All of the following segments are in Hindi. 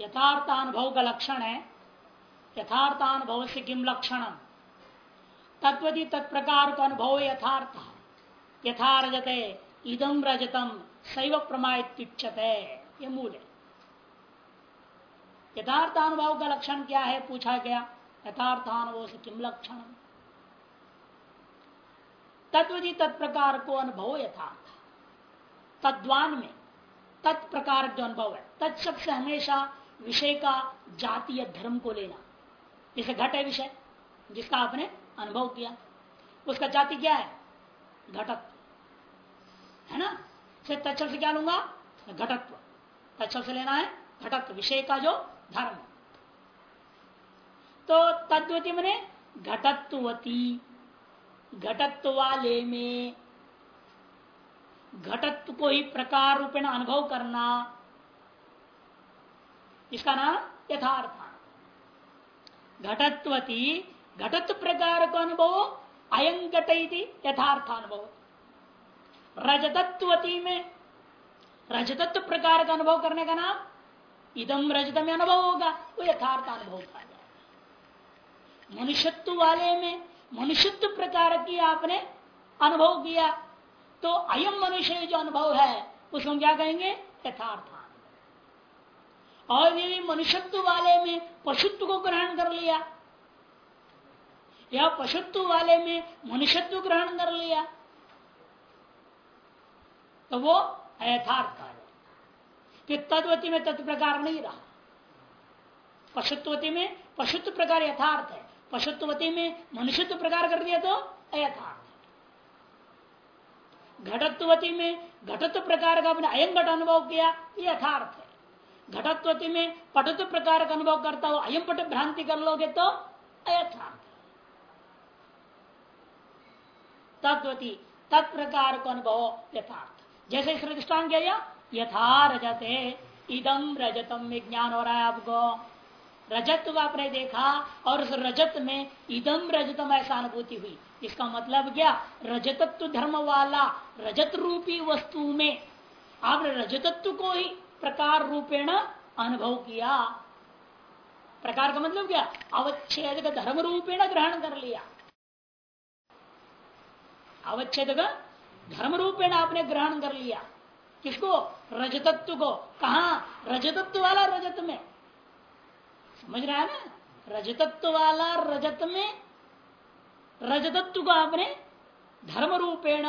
यथार्थानुभव का लक्षण? है यथार्थानुभव से किम लक्षण तत्वधि तत्प्रकार का अनुभव यथार्थ। यथा रजते इदम रजतम शैव प्रमायुच्यते ये मूल। है यथार्थानुभव का लक्षण क्या है पूछा गया? यथार्थानुभव से किम लक्षण? तत्वधि तत्प्रकार को अनुभव यथार्थ। तद्वान में तत्प्रकार जो अनुभव है तत्शब्द से हमेशा विषय का जाति या धर्म को लेना। जैसे घट है विषय, जिसका आपने अनुभव किया। उसका जाति क्या है? घटत्व। है ना? से तत्शब्द से क्या लूँगा? घटत्व। तत्शब्द से लेना है घटत्व, विषय का जो धर्म। तो तत्वती मैंने घटत्वती। घटत्व वाले में घटत्व को ही प्रकार रूपेण अनुभव करना इसका नाम यथार्थ। घटत्वती घटत्व प्रकार का अनुभव अयं यथार्थ अनुभव रजतत्वती में रजतत्व प्रकार का अनुभव करने का नाम इदम रजत में अनुभव होगा, वो यथार्थ अनुभव कहा जाएगा मनुष्यत्व वाले में, मनुष्यत्व प्रकार की आपने अनुभव किया तो अयम मनुष्य जो अनुभव है, उसको क्या कहेंगे? यथार्थ। और यदि मनुष्यत्व वाले में पशुत्व को ग्रहण कर लिया। या पशुत्व वाले में मनुष्यत्व ग्रहण कर लिया। तो वो यथार्थ कार्य कि तत्वती में तत्व प्रकार नहीं रहा। पशुत्वती में पशुत्व प्रकार यथार्थ है। पशुत्वती में मनुष्यत्व प्रकार कर दिया तो अयथार्थ घटत्वती में घटत्व प्रकार का अपने अयम घट अनुभव किया यथार्थ घटत्वती में पटत्व प्रकार का अनुभव करता हो अयम पट भ्रांति कर लोगे तो अयथार्थ तत्वती तत्प्रकार का अनुभव यथार्थ। जैसे इस दृष्टान किया यथा रजते इदम रजतम में ज्ञान हो रहा है आपको। रजत को आपने देखा, और उस रजत में इदम रजतम ऐसा अनुभूति हुई। इसका मतलब क्या? रजतत्व धर्म वाला रजत रूपी वस्तु में आपने रजतत्व को ही प्रकार रूपेण अनुभव किया। प्रकार का मतलब क्या? अवच्छेद का धर्म रूपेण ग्रहण कर लिया। अवच्छेद का धर्म रूपेण आपने ग्रहण कर लिया। किसको? रजतत्व को। कहा? रजतत्व वाला रजत में। समझ रहा है ना? रजतत्व वाला रजत में। रजतत्व को आपने धर्म रूपेण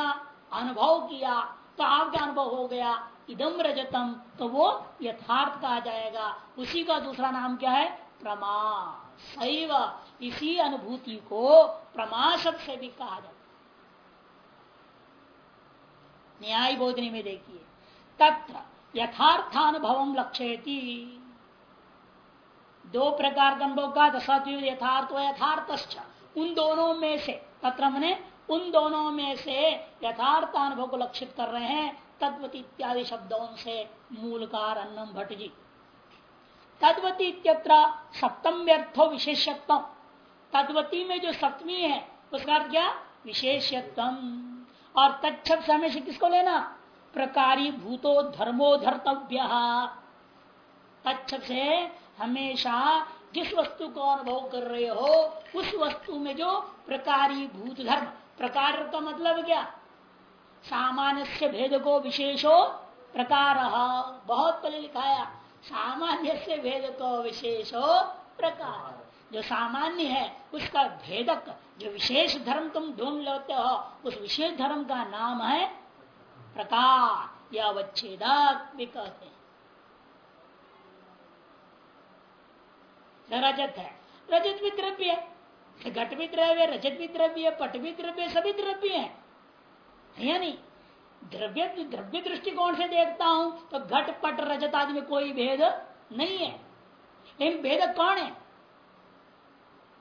अनुभव किया। तो आपका अनुभव हो गया इदम रजतम तो वो यथार्थ कहा जाएगा। उसी का दूसरा नाम क्या है? प्रमा। सैव, इसी अनुभूति को प्रमा शब्द से भी कहा जाता न्याय बोधनी में देखिए। तत्र यथार्थानुभव लक्ष्यती। दो प्रकार का अनुभव का सत्य यथार्थ यथार्थ उन दोनों में से तत्र मैंने उन दोनों में से यथार्थ अनुभव को लक्षित कर रहे हैं, तद्वती इत्यादि शब्दों से मूलकार अन्नम भट्ट जी तत्वती इत्यत्र सप्तम व्यर्थो विशेषत्व तत्वती में जो सप्तमी है, उसका अर्थ क्या? विशेषत्व और समय से किसको लेना? प्रकारी भूतो धर्मो धर्तव्य। से हमेशा जिस वस्तु को अनुभव कर रहे हो, उस वस्तु में जो प्रकारी भूत धर्म। प्रकार का मतलब क्या? सामान्य से भेद को विशेषो प्रकार। बहुत पहले लिखाया सामान्य से भेद को विशेषो प्रकार। जो सामान्य है, उसका भेदक, जो विशेष धर्म तुम ढूंढ लेते हो, उस विशेष धर्म का नाम है प्रकार। या अवच्छेदक भी कहते हैं। रजत है। रजत भी द्रव्य है। घट भी द्रव्य रजत भी द्रव्य पट भी द्रव्य सभी द्रव्य है। या नहीं द्रव्य द्रव्य दृष्टिकोण से देखता हूँ तो घट, पट, रजत आदि में कोई भेद नहीं है। लेकिन भेद कौन है?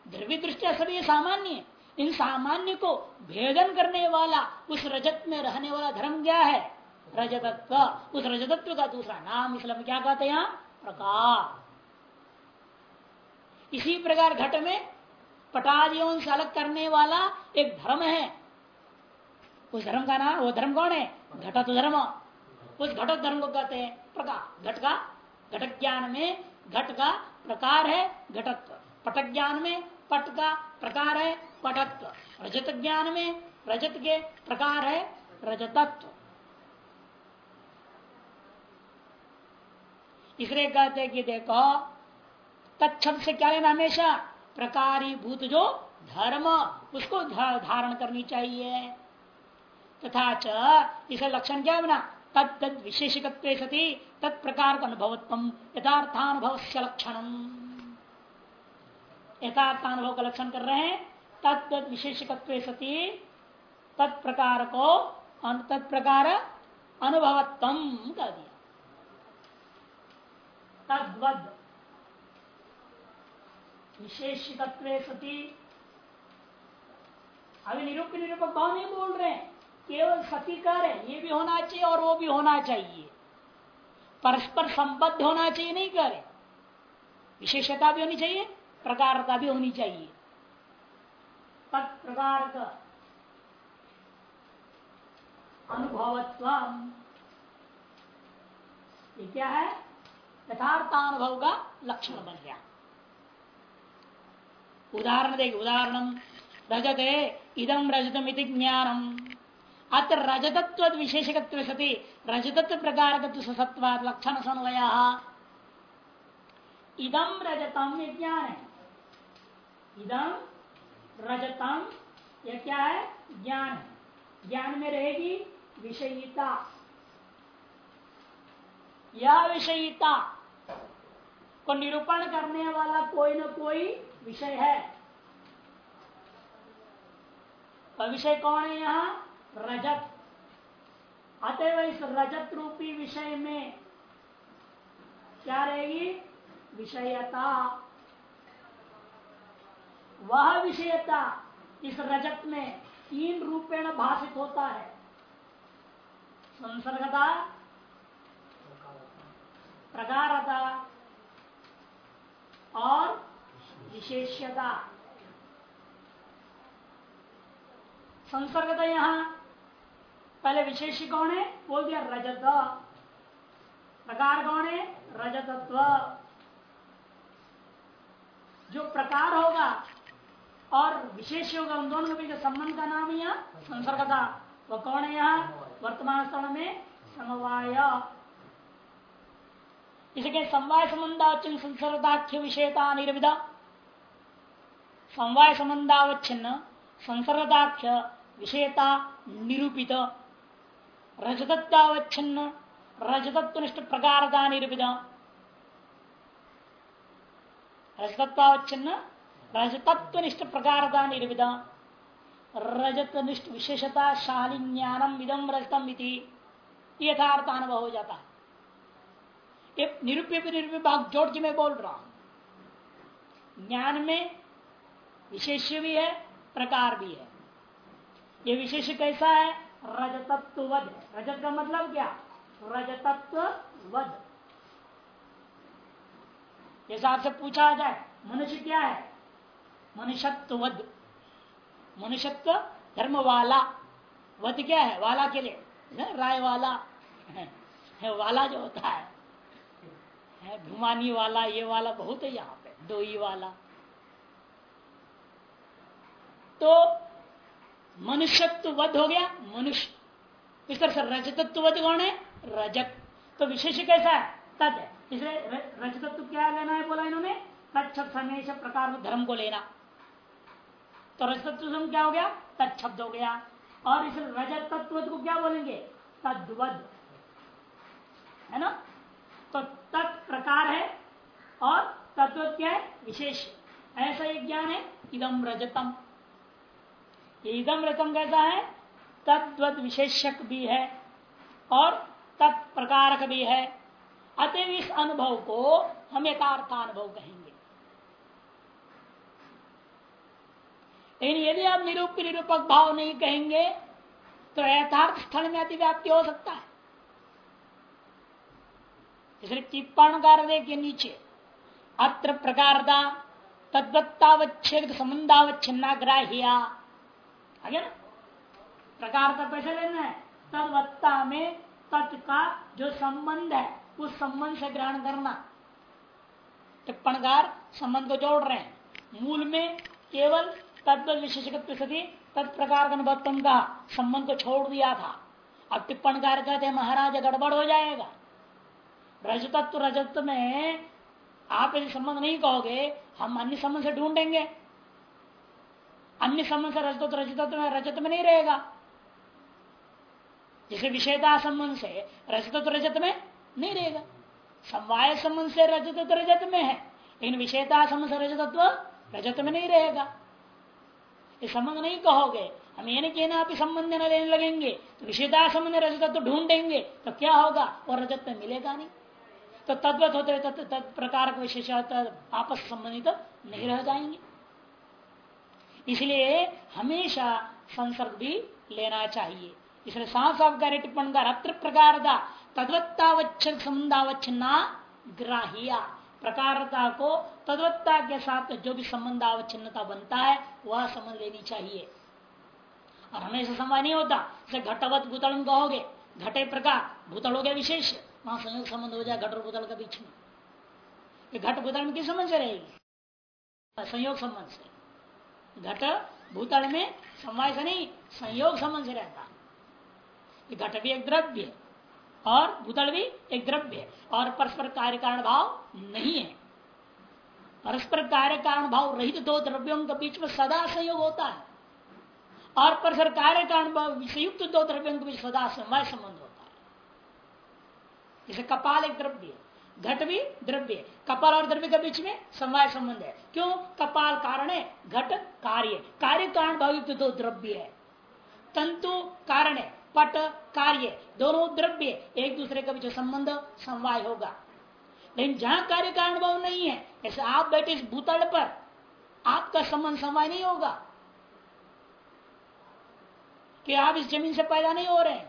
द्रव्य दृष्टि सभी सामान्य है। इन सामान्य को भेदन करने वाला, उस रजत में रहने वाला धर्म क्या है? रजतत्व। उस रजतत्व का दूसरा नाम इसलिए क्या कहते हैं? प्रकार। इसी प्रकार घट में पटादियों से अलग करने वाला एक धर्म है। उस धर्म का नाम, वो धर्म कौन है? घटत धर्म। उस घटत धर्म को कहते हैं प्रकार। घट का घट ज्ञान में घट का प्रकार है घटत्व। पटक ज्ञान में पट का प्रकार है पटत्व। रजत ज्ञान में रजत के प्रकार है रजतत्व। इसलिए कहते कि देखो तत्म से क्या लेना हमेशा? प्रकारी भूत जो धर्म, उसको धारण करनी चाहिए। तथा च इसे लक्षण क्या बना? तद विशेषकत्व सती तत्प्रकार का अनुभवत्म यथार्थानुभव से लक्षण। यथार्थानुभव का लक्षण कर रहे हैं तद विशेषकत्व सती तत्प्रकार को तत्प्रकार अनुभवत्म कर दिया। तद्वद। विशेषिकत्व सती। अभी निरूप निरूपक भाव नहीं बोल रहे हैं? केवल सती कर है, ये भी होना चाहिए और वो भी होना चाहिए। परस्पर संबद्ध होना चाहिए, नहीं करे विशेषता भी होनी चाहिए, प्रकारता भी होनी चाहिए। तत्प्रकार का अनुभवत्व ये क्या है? यथार्थानुभव का लक्षण बन गया। उदाहरण देख उदाहरण रजत इदम रजतम इति ज्ञानम। अत्र रजतत्व विशेषकत्व सती, रजतत्व प्रकार सत्व लक्षण समवय इदम रजतम ज्ञान है? इदम रजतम यह क्या है? ज्ञान। ज्ञान में रहेगी विषयिता। यह विषयिता को निरूपण करने वाला कोई न कोई विषय है। विषय कौन है यहाँ? रजत। अतएव इस रजत रूपी विषय में क्या रहेगी? विषयता। वह विषयता इस रजत में तीन रूपेण भाषित होता है। संसर्गता, प्रकारता और विशेष्यता। संसर्गता यहाँ पहले विशेष कौन है? बोल दिया रजत। प्रकार कौन है? रजतत्व। जो प्रकार होगा और विशेष होगा, उन दोनों के बीच संबंध का नाम है संसर्गता। वह कौन है यहाँ? वर्तमान स्थल में समवाय। इसके समवाय संबंधावच्छिन्न संसर्गाख्य विषयता निर्विधा। समवाय संबंधावच्छिन्न संसर्गाख्य विषयता निरूपित, रजतत्वावच्छिन्न रजतत्वनिष्ठ प्रकारता निरूपित रजतत्वावच्छिन्न रजतत्वनिष्ठ प्रकारता निरूपित रजत निष्ठ विशेषता शाली ज्ञानम इदम रजतम यथार्थ अनुभव हो जाता। है निरूप्य भाग जोड़ के मैं बोल रहा हूँ। ज्ञान में विशेष भी है प्रकार भी है। ये विशेष कैसा है? रजतत्वद रजत का मतलब क्या? रजतत्व वध जैसा आपसे पूछा जाए मनुष्य क्या है? मनुष्यत्वद मनुष्यत्व धर्म वाला वध क्या है? वाला के लिए। राय वाला है वाला जो होता है, घुमानी वाला ये वाला बहुत है यहाँ पे। डोई वाला। तो मनुष्यत्व वध हो गया, मनुष्य। इस तरह से रजतत्व कौन है? रजत। तो विशेष कैसा है? तद है। इसलिए रजतत्व क्या लेना है बोला इन्होंने? तत्व समय प्रकार धर्म को लेना। तो रजतत्व क्या हो गया? तत्शब्द हो गया। और इस रजत तत्व को क्या बोलेंगे? तद्वद। है ना? तो तत् प्रकार है और तत्व क्या है, विशेष। ऐसा एक ज्ञान है इदम रजतम। इदम रजतम कैसा है तद्वत विशेषक भी है और तत्प्रकारक भी है। अतएव इस अनुभव को हम यथार्थ अनुभव कहेंगे। लेकिन यदि आप निरूप निरूपक भाव नहीं कहेंगे तो यथार्थ स्थल में अतिव्याप्ति हो सकता है। इसलिए टिप्पण कार्य के नीचे अत्र प्रकारता तद्वत्तावच्छेद ना? प्रकार का कैसे लेना है। तदवत्ता में तत् का जो संबंध है, उस संबंध से ग्रहण करना। टिप्पणकार संबंध को जोड़ रहे हैं। मूल में केवल तत्व विशेषक सती तत्प्रकार अनुभवत्म का संबंध को छोड़ दिया था। अब टिप्पणकार कहते हैं, महाराज गड़बड़ हो जाएगा। रजतत्व, रजत में आप यदि संबंध नहीं कहोगे, हम अन्य संबंध से ढूंढेंगे। अन्य संबंध से रजत रजत में रजत में नहीं रहेगा। जैसे विषयता संबंध से रजत रजत में नहीं रहेगा। समवाय संबंध से रजत रजत में है। लेकिन विषयता संबंध से रजतत्व रजत में नहीं रहेगा। ये संबंध नहीं कहोगे। हम ये नहीं कहना आप संबंध न लेने लगेंगे। तो विषयता संबंध रजतत्व ढूंढेंगे। तो क्या होगा? और रजत में मिलेगा नहीं। तो तद्वत होते तत् प्रकार का विशेष आपस संबंधित नहीं रह जाएँगे। इसलिए हमेशा संसर्ग भी लेना चाहिए। इसलिए साफ़ कार्य टिप्पण का अत्र प्रकार का तद्वत्तावच्छन संबंधावच्छना ग्राहिया। प्रकारता को तद्वत्ता के साथ जो भी संबंधावच्छिन्नता बनता है, वह समझ लेनी चाहिए। और हमेशा समय नहीं होता, जैसे घटवत भूतल कहोगे, घटे प्रकार, भूतल हो गया विशेष, वहाँ संयोग संबंध हो जाए घट और भूतल के बीच में। घट भूतल में किस संबंध से रहेगी? संयोग संबंध से। घट भूतल में समय से नहीं संयोग संबंध से रहता। घट भी एक द्रव्य है, और भूतल भी एक द्रव्य है, और परस्पर कार्य कारण भाव नहीं है। परस्पर कार्य कारण भाव रहित दो द्रव्यों के बीच में सदा संयोग होता है, और परस्पर कार्य कारण भाव संयुक्त दो द्रव्यों के बीच सदा समय संबंध होता है। जैसे कपाल एक द्रव्य घट भी द्रव्य कपाल और द्रव्य के बीच में समय संबंध है। क्यों? कपाल कारण है, घट कार्य। कार्य कारण भावयुक्त दो द्रव्य है। तंतु कारण है, पट कार्य। दोनों द्रव्य एक दूसरे के बीच संबंध समवाय होगा। लेकिन जहाँ कार्य का अनुभव नहीं है जैसे आप बैठे इस भूतल पर, आपका संबंध समवाय नहीं होगा। कि आप इस ज़मीन से पैदा नहीं हो रहे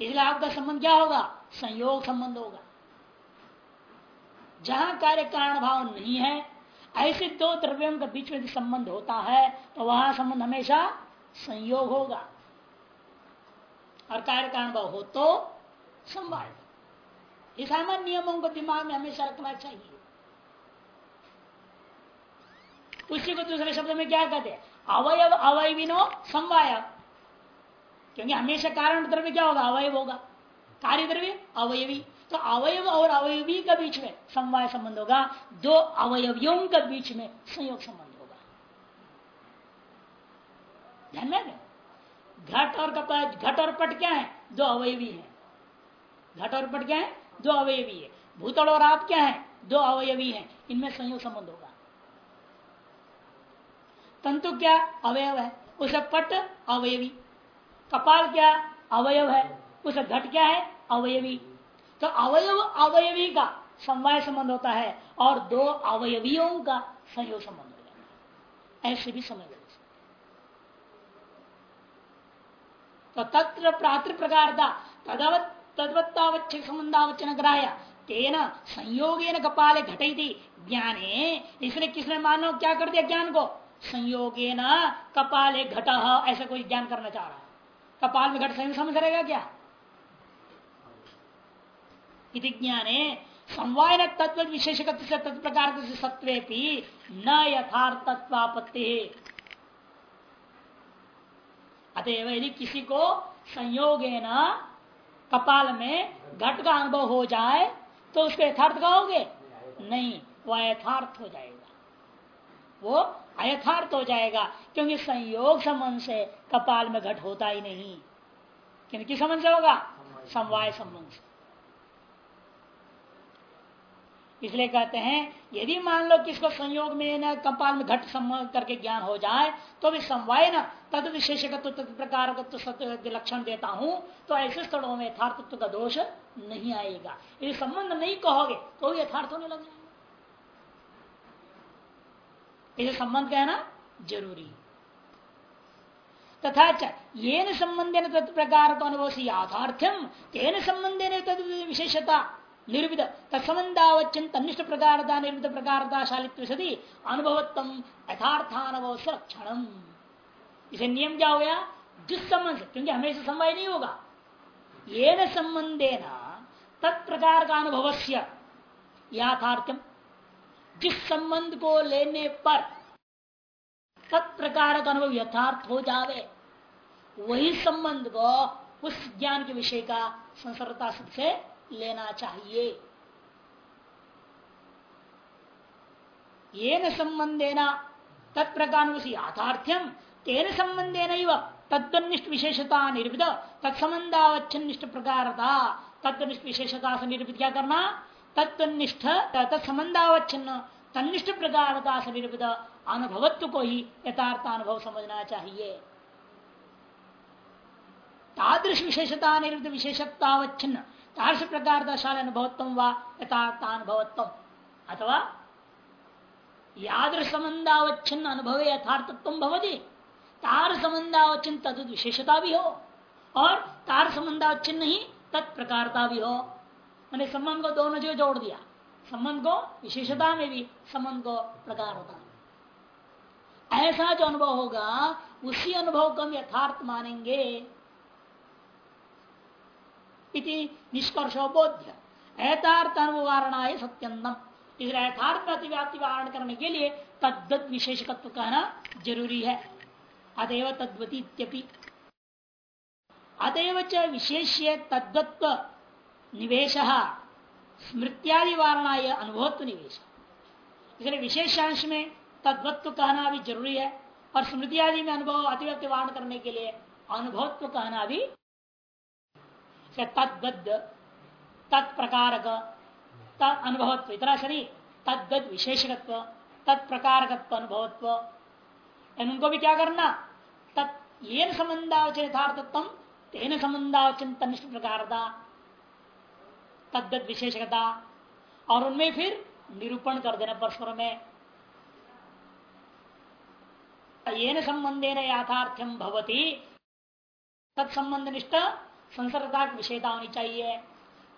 इसलिए आपका संबंध क्या होगा? संयोग संबंध होगा। जहाँ कार्य कारण भाव नहीं है, ऐसे दो द्रव्यों के बीच में संबंध होता है तो वहाँ संबंध हमेशा संयोग होगा। और कार्य कारण भाव हो तो संवाद ये सामान्य नियमों को दिमाग में हमेशा रखना चाहिए। उसी को दूसरे शब्द में क्या कहते हैं? अवयव, अवयविनो समवाय क्योंकि हमेशा कारण द्रव्य क्या होगा? अवयव होगा। कार्य द्रव्य अवयवी। तो अवयव और अवयवी के बीच में समवाय संबंध होगा। दो अवयवियों के बीच में संयोग संबंध होगा। ध्यान में घट और घट और पट क्या है? दो अवयवी है। घट और पट क्या है? दो अवयवी है। भूतल और आप क्या है? दो अवयवी है। इनमें संयोग संबंध होगा। तंतु क्या? अवयव है। उसे पट, अवयवी। कपाल क्या? अवयव है। उसे घट क्या है? अवयवी। तो अवयव अवयवी का समवाय संबंध होता है और दो अवयवियों का संयोग संबंध हो जाता है। ऐसे भी समझ तो तत्र प्रातृ प्रकार तदवत तदवत्तावच्छ संबंधावचन ग्राह्य। तेना संयोगे कपाले घटी थी ज्ञाने। इसने किसने मानो क्या कर दिया ज्ञान को? संयोगे न कपाले घट। ऐसा कोई ज्ञान करना चाह रहा है। कपाल में घट संयोग समझ रहेगा क्या? इति ज्ञाने समवाय तत्व विशेष तत्प्रकार सत्व न यथार्थत्वापत्ति। अतएव यदि किसी को संयोग न कपाल में घट का अनुभव हो जाए तो उसको यथार्थ कहोगे? नहीं वह यथार्थ हो जाएगा। वो अयथार्थ हो जाएगा क्योंकि संयोग संबंध से कपाल में घट होता ही नहीं। क्योंकि किस संबंध से होगा? समवाय संबंध से। इसलिए कहते हैं, यदि मान लो किसको संयोग में न कपाल में घट करके ज्ञान हो जाए तो भी समवाय न, तद विशेष प्रकार लक्षण देता हूँ तो ऐसे स्थलों में यथार्थत्व का दोष नहीं आएगा। यदि संबंध नहीं कहोगे तो भी यथार्थ होने लग जाएगा। इसे संबंध कहना ज़रूरी। तथा च ये संबंधे तत्प्रकार तो अनुभव याथार्थ्यम तेन संबंधे तद विशेषता निर्विध तत्संबंधावचिन तनिष्ठ प्रकार निर्विध प्रकार शालित्व सदी से इसे नियम क्या हो गया? जिस संबंध क्योंकि हमेशा संभव नहीं होगा। ये न संबंधे न तत्प्रकार का अनुभव याथार्थ्यम जिस संबंध को लेने पर तत्प्रकार का अनुभव यथार्थ हो जावे। वही संबंध को उस ज्ञान के विषय का संसरता से लेना चाहिए। ये न संबंधेना तत्प्रकार याथार्थ्यम तेन संबंधे न विशेषता निर्भित तत्संबंधावच्छिष्ट प्रकार तत्वनिष्ठ विशेषता से निर्भित क्या करना? तत्वनिष्ठ तत्संबंधावच्छिन्न तनिष्ठ प्रकार से निर्भित अनुभवत्व को ही यथार्थ अनुभव समझना चाहिए। तादृश विशेषता निर्मित विशेषतावच्छिन्न तादृश प्रकार दशाल अनुभवत्व व यथार्थानुभवत्व अथवा यादृ संबंधावच्छिन्न अनुभव यथार्थत्व भवती। तार संबंधावच्छिन्न तद विशेषता भी हो। और तार संबंधावच्छिन्न ही तत्प्रकारता भी हो। मैंने संबंध को दोनों जगह जोड़ दिया। संबंध को विशेषता में भी, संबंध को प्रकार होता ऐसा जो अनुभव होगा, उसी अनुभव को हम यथार्थ मानेंगे। इति निष्कर्षो बोध्य यथार्थ अनुवारणाय सत्यंतम इसलिए यथार्थ अतिव्याप्ति वारण करने के लिए तद्वत विशेषकत्व कहना ज़रूरी है। अतएव तद्वती अतएव च विशेष तद्वत्व निवेश, स्मृत्यादि वारणाय अनुभवत्व निवेश। इसलिए विशेषांश में तद्वत्व कहना भी ज़रूरी है और स्मृति आदि में अनुभव अतिव्यक्ति वारण करने के लिए अनुभवत्व कहना भी तद्बद्ध तत्प्रकारक अनुभवत्व, इतना शरीर तद्वत विशेषकत्व, तत्प्रकारकत्व अनुभवत्व। उनको भी क्या करना? तत्, ये संबंधावचन यथार्थत्व तेन संबंधावचन तनिष्ठ प्रकार तद्वत विशेषकता। और उनमें फिर निरूपण कर देना परस्पर में। ये संबंधे न याथार्थ्यम भवती तत्संबंध निष्ठ संसर्गता की विषयता होनी चाहिए।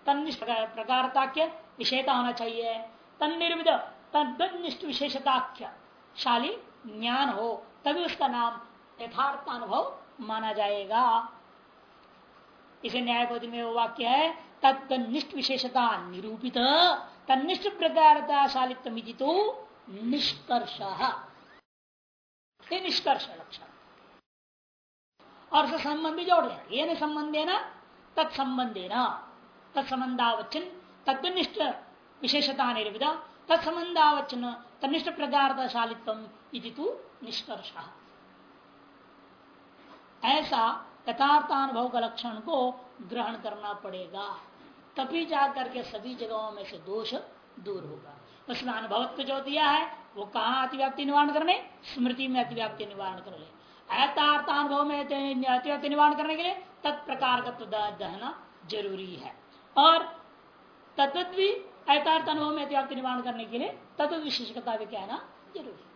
तनिष्ठ प्रकारता के विषयता होना चाहिए। तन निर्मित तनिष्ठ विशेषताख्य शाली ज्ञान हो, तभी उसका नाम यथार्थ अनुभव माना जाएगा। इसे न्याय में वो वाक्य है तत्निष्ठ विशेषता निरूपित तनिष्ठ प्रकारता शालित्व निष्कर्ष। निष्कर्ष लक्षण। और उससे संबंधी जोड़ देना ये संबंधे न तत्संबंधे न तत्संबंधावचन तत्निष्ठ विशेषता निर्विध तत्संबंधावचन तनिष्ठ प्रकारशालित्व निष्कर्ष। ऐसा यथार्थानुभव का लक्षण को ग्रहण करना पड़ेगा। तभी जाकर के सभी जगहों में से दोष दूर होगा। उसमें अनुभवत्व जो दिया है, वो कहा अतिव्याप्ति निवारण करने? स्मृति में अतिव्याप्ति निवारण कर ले। अनुभव में निवारण करने के लिए तत्प्रकार का दहना ज़रूरी है। और तत्व भी अयथार्थ अनुभव में निवारण करने के लिए तत्व विशेषकता भी कहना ज़रूरी है।